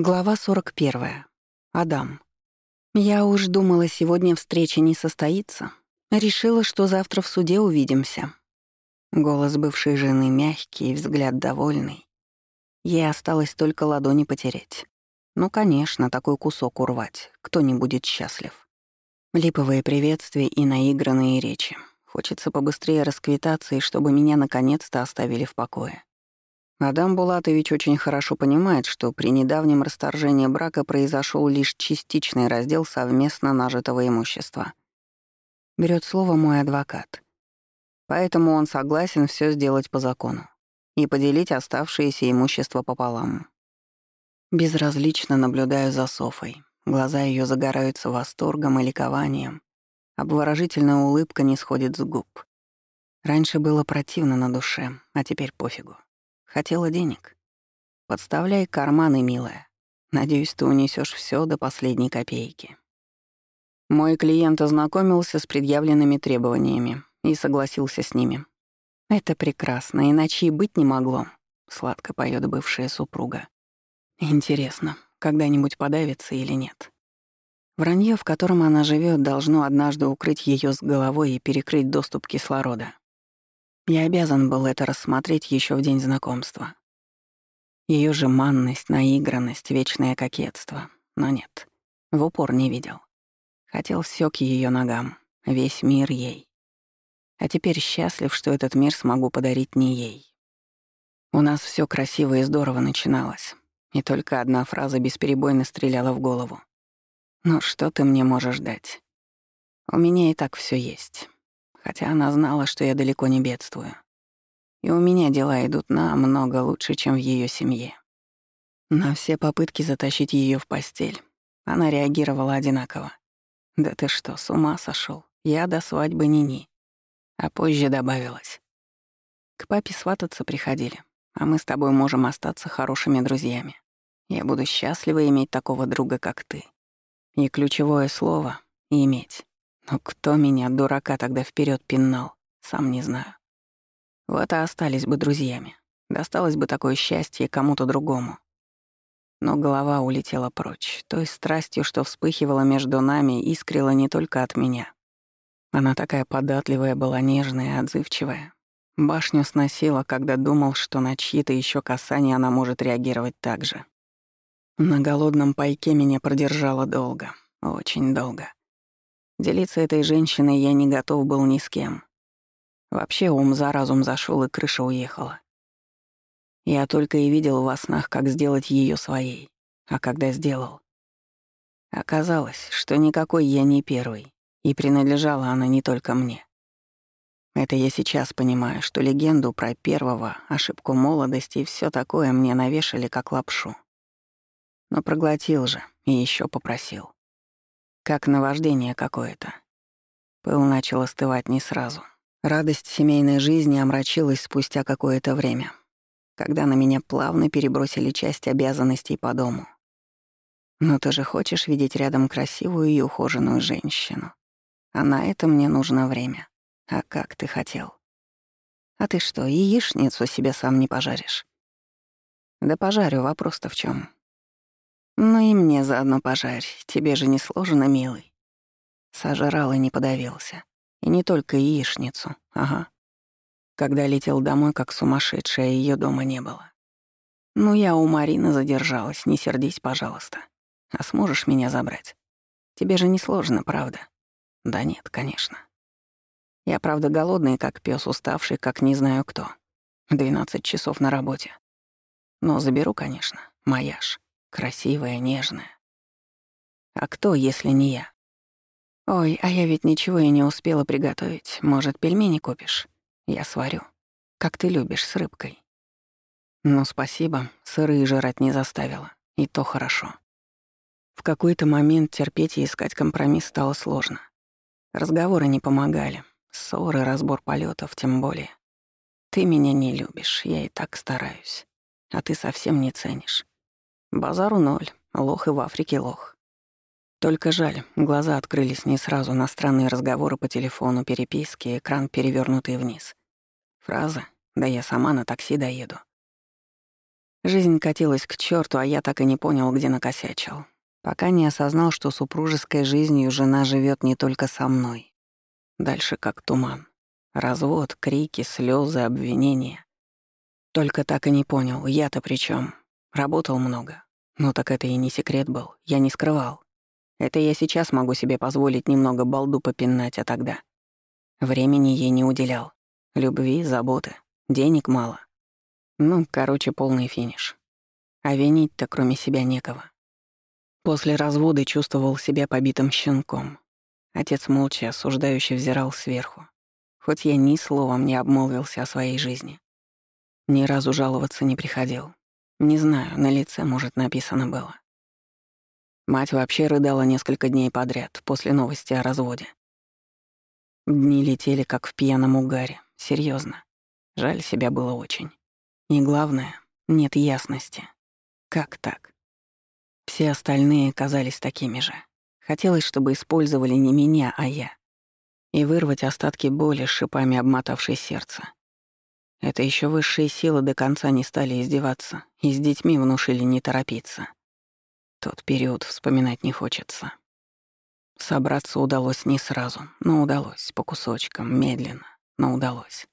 Глава 41. Адам. Я уж думала, сегодня встреча не состоится. Решила, что завтра в суде увидимся. Голос бывшей жены мягкий, взгляд довольный. Ей осталось только ладони потереть. Ну, конечно, такой кусок урвать. Кто не будет счастлив. Липовые приветствия и наигранные речи. Хочется побыстрее расквитаться, и чтобы меня наконец-то оставили в покое. Адам Булатович очень хорошо понимает, что при недавнем расторжении брака произошел лишь частичный раздел совместно нажитого имущества. Берет слово мой адвокат. Поэтому он согласен все сделать по закону и поделить оставшееся имущество пополам. Безразлично наблюдаю за Софой. Глаза ее загораются восторгом и ликованием. Обворожительная улыбка не сходит с губ. Раньше было противно на душе, а теперь пофигу. Хотела денег. Подставляй карманы, милая. Надеюсь, ты унесешь все до последней копейки. Мой клиент ознакомился с предъявленными требованиями и согласился с ними. Это прекрасно, иначе и быть не могло, сладко поет бывшая супруга. Интересно, когда-нибудь подавится или нет? Вранье, в котором она живет, должно однажды укрыть ее с головой и перекрыть доступ кислорода. Я обязан был это рассмотреть еще в день знакомства. Ее манность, наигранность, вечное кокетство. Но нет, в упор не видел. Хотел все к ее ногам, весь мир ей. А теперь счастлив, что этот мир смогу подарить не ей. У нас все красиво и здорово начиналось, и только одна фраза бесперебойно стреляла в голову. «Ну что ты мне можешь дать? У меня и так все есть хотя она знала, что я далеко не бедствую. И у меня дела идут намного лучше, чем в ее семье. На все попытки затащить ее в постель она реагировала одинаково. «Да ты что, с ума сошел? Я до свадьбы ни-ни». А позже добавилась. К папе свататься приходили, а мы с тобой можем остаться хорошими друзьями. Я буду счастлива иметь такого друга, как ты. И ключевое слово — иметь. Но кто меня, дурака, тогда вперед пинал, сам не знаю. Вот и остались бы друзьями. Досталось бы такое счастье кому-то другому. Но голова улетела прочь. Той страстью, что вспыхивала между нами, искрила не только от меня. Она такая податливая была, нежная, отзывчивая. Башню сносила, когда думал, что на чьи-то еще касания она может реагировать так же. На голодном пайке меня продержала долго, очень долго. Делиться этой женщиной я не готов был ни с кем. Вообще ум за разум зашел и крыша уехала. Я только и видел во снах, как сделать ее своей. А когда сделал... Оказалось, что никакой я не первый, и принадлежала она не только мне. Это я сейчас понимаю, что легенду про первого, ошибку молодости и все такое мне навешали как лапшу. Но проглотил же и еще попросил. Как наваждение какое-то. Пыл начал остывать не сразу. Радость семейной жизни омрачилась спустя какое-то время, когда на меня плавно перебросили часть обязанностей по дому. Но ты же хочешь видеть рядом красивую и ухоженную женщину. А на это мне нужно время. А как ты хотел? А ты что, яичницу себе сам не пожаришь? Да пожарю, вопрос-то в чем. Ну и мне заодно пожарь, тебе же не сложно, милый. Сожрал и не подавился. И не только яичницу, ага. Когда летел домой, как сумасшедшая, ее дома не было. Ну, я у Марины задержалась, не сердись, пожалуйста. А сможешь меня забрать? Тебе же не сложно, правда? Да нет, конечно. Я, правда, голодный, как пес, уставший, как не знаю кто. Двенадцать часов на работе. Но заберу, конечно, моя ж. Красивая, нежная. А кто, если не я? Ой, а я ведь ничего и не успела приготовить. Может, пельмени купишь? Я сварю. Как ты любишь, с рыбкой. Ну, спасибо, сырые жрать не заставила. И то хорошо. В какой-то момент терпеть и искать компромисс стало сложно. Разговоры не помогали. Ссоры, разбор полетов, тем более. Ты меня не любишь, я и так стараюсь. А ты совсем не ценишь. Базару ноль, лох и в Африке лох. Только жаль, глаза открылись не сразу на странные разговоры по телефону, переписки, экран перевернутый вниз. Фраза «Да я сама на такси доеду». Жизнь катилась к черту, а я так и не понял, где накосячил. Пока не осознал, что супружеской жизнью жена живет не только со мной. Дальше как туман. Развод, крики, слезы, обвинения. Только так и не понял, я-то при чем. Работал много. Ну так это и не секрет был, я не скрывал. Это я сейчас могу себе позволить немного балду попинать, а тогда... Времени ей не уделял. Любви, заботы, денег мало. Ну, короче, полный финиш. А винить-то кроме себя некого. После развода чувствовал себя побитым щенком. Отец молча, осуждающе взирал сверху. Хоть я ни словом не обмолвился о своей жизни. Ни разу жаловаться не приходил. Не знаю, на лице, может, написано было. Мать вообще рыдала несколько дней подряд после новости о разводе. Дни летели, как в пьяном угаре. Серьезно. Жаль себя было очень. И главное, нет ясности. Как так? Все остальные казались такими же. Хотелось, чтобы использовали не меня, а я. И вырвать остатки боли с шипами обмотавшей сердце. Это еще высшие силы до конца не стали издеваться и с детьми внушили не торопиться. Тот период вспоминать не хочется. Собраться удалось не сразу, но удалось, по кусочкам, медленно, но удалось.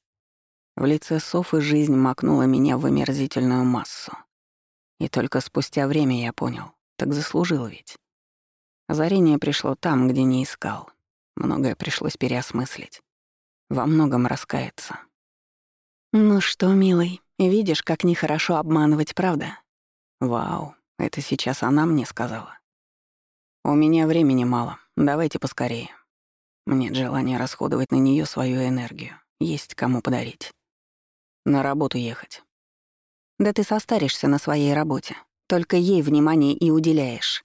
В лице Софы жизнь макнула меня в омерзительную массу. И только спустя время я понял, так заслужил ведь. Озарение пришло там, где не искал. Многое пришлось переосмыслить. Во многом раскаяться. «Ну что, милый, видишь, как нехорошо обманывать, правда?» «Вау, это сейчас она мне сказала. У меня времени мало, давайте поскорее. Нет желания расходовать на нее свою энергию. Есть кому подарить. На работу ехать. Да ты состаришься на своей работе. Только ей внимание и уделяешь.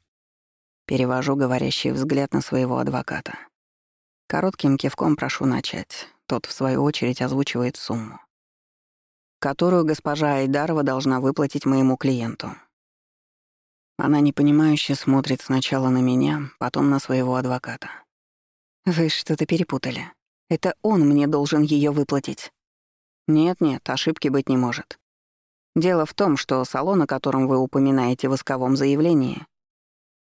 Перевожу говорящий взгляд на своего адвоката. Коротким кивком прошу начать. Тот, в свою очередь, озвучивает сумму, которую госпожа Айдарова должна выплатить моему клиенту. Она непонимающе смотрит сначала на меня, потом на своего адвоката. «Вы что-то перепутали. Это он мне должен ее выплатить». «Нет-нет, ошибки быть не может. Дело в том, что салон, о котором вы упоминаете в исковом заявлении,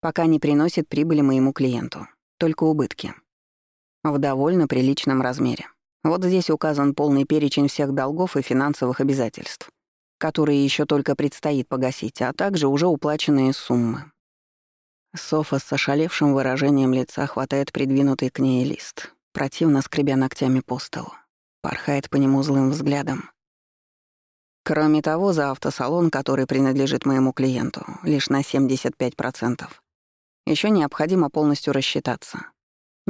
пока не приносит прибыли моему клиенту, только убытки. В довольно приличном размере. Вот здесь указан полный перечень всех долгов и финансовых обязательств которые еще только предстоит погасить, а также уже уплаченные суммы. Софа с ошалевшим выражением лица хватает придвинутый к ней лист, противно скребя ногтями по столу, порхает по нему злым взглядом. Кроме того, за автосалон, который принадлежит моему клиенту, лишь на 75%, еще необходимо полностью рассчитаться.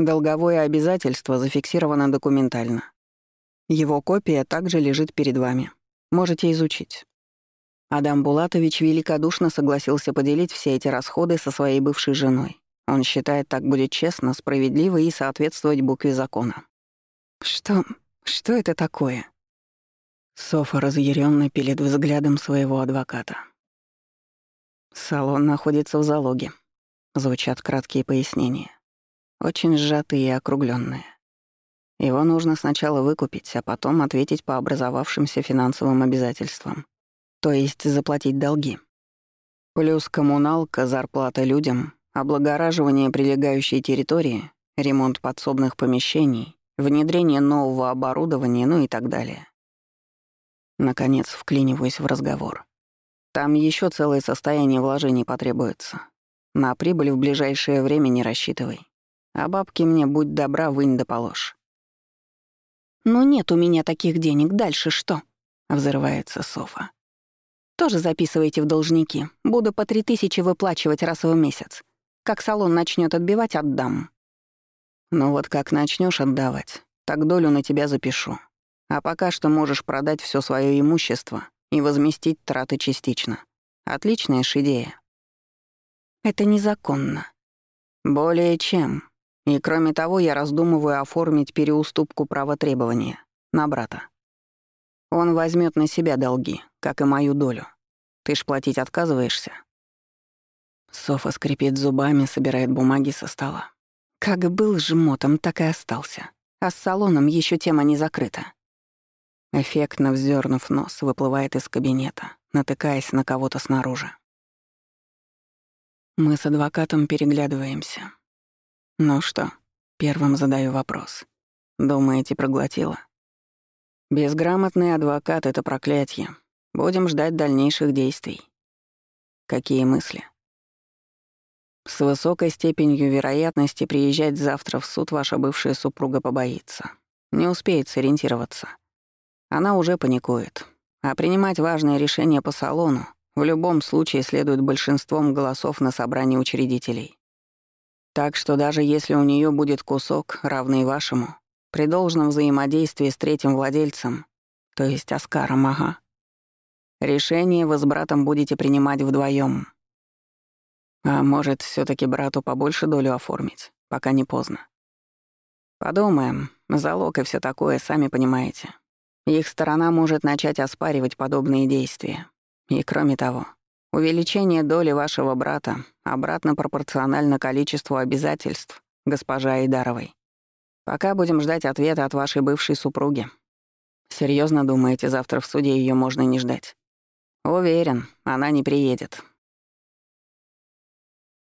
Долговое обязательство зафиксировано документально. Его копия также лежит перед вами. Можете изучить. Адам Булатович великодушно согласился поделить все эти расходы со своей бывшей женой. Он считает, так будет честно, справедливо и соответствовать букве закона. Что... что это такое? Софа разъяренно пилит взглядом своего адвоката. Салон находится в залоге. Звучат краткие пояснения. Очень сжатые и округленные. Его нужно сначала выкупить, а потом ответить по образовавшимся финансовым обязательствам. То есть заплатить долги. Плюс коммуналка, зарплата людям, облагораживание прилегающей территории, ремонт подсобных помещений, внедрение нового оборудования, ну и так далее. Наконец вклиниваюсь в разговор. Там еще целое состояние вложений потребуется. На прибыль в ближайшее время не рассчитывай. А бабки мне, будь добра, вынь да положь. «Но нет у меня таких денег, дальше что?» — взрывается Софа. «Тоже записывайте в должники. Буду по три тысячи выплачивать раз в месяц. Как салон начнет отбивать, отдам». «Ну вот как начнешь отдавать, так долю на тебя запишу. А пока что можешь продать все свое имущество и возместить траты частично. Отличная ж идея». «Это незаконно». «Более чем», и кроме того, я раздумываю оформить переуступку права требования на брата. Он возьмет на себя долги, как и мою долю. Ты ж платить отказываешься?» Софа скрипит зубами, собирает бумаги со стола. Как был жмотом, так и остался. А с салоном еще тема не закрыта. Эффектно вздернув нос, выплывает из кабинета, натыкаясь на кого-то снаружи. Мы с адвокатом переглядываемся. Ну что, первым задаю вопрос. Думаете, проглотила? Безграмотный адвокат — это проклятие. Будем ждать дальнейших действий. Какие мысли? С высокой степенью вероятности приезжать завтра в суд ваша бывшая супруга побоится. Не успеет сориентироваться. Она уже паникует. А принимать важное решение по салону в любом случае следует большинством голосов на собрании учредителей. Так что даже если у нее будет кусок, равный вашему, при должном взаимодействии с третьим владельцем, то есть Оскаром, ага, решение вы с братом будете принимать вдвоем. А может, все таки брату побольше долю оформить, пока не поздно. Подумаем, залог и все такое, сами понимаете. Их сторона может начать оспаривать подобные действия. И кроме того, увеличение доли вашего брата обратно пропорционально количеству обязательств госпожа Айдаровой. Пока будем ждать ответа от вашей бывшей супруги. Серьезно думаете, завтра в суде ее можно не ждать? Уверен, она не приедет.